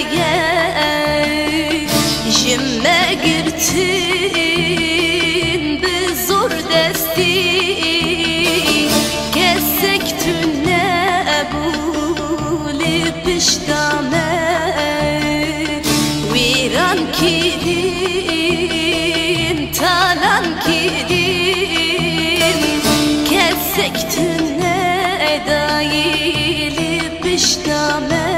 gel. İşime bir zor desti Kessek tüne ebuli piştame Viran kirin talan kirin Kessek tüne edayili piştame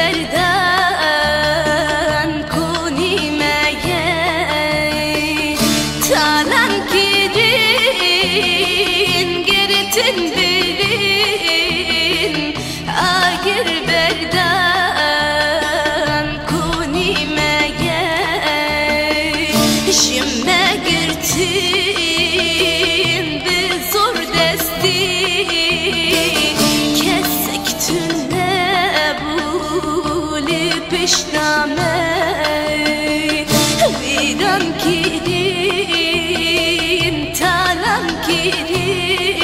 bir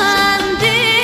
天地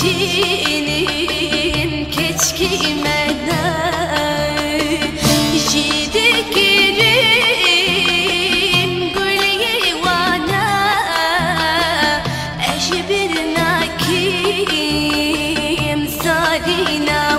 Çinin keçki meday Jidi girim gül yivana Eşi bir nakim sarina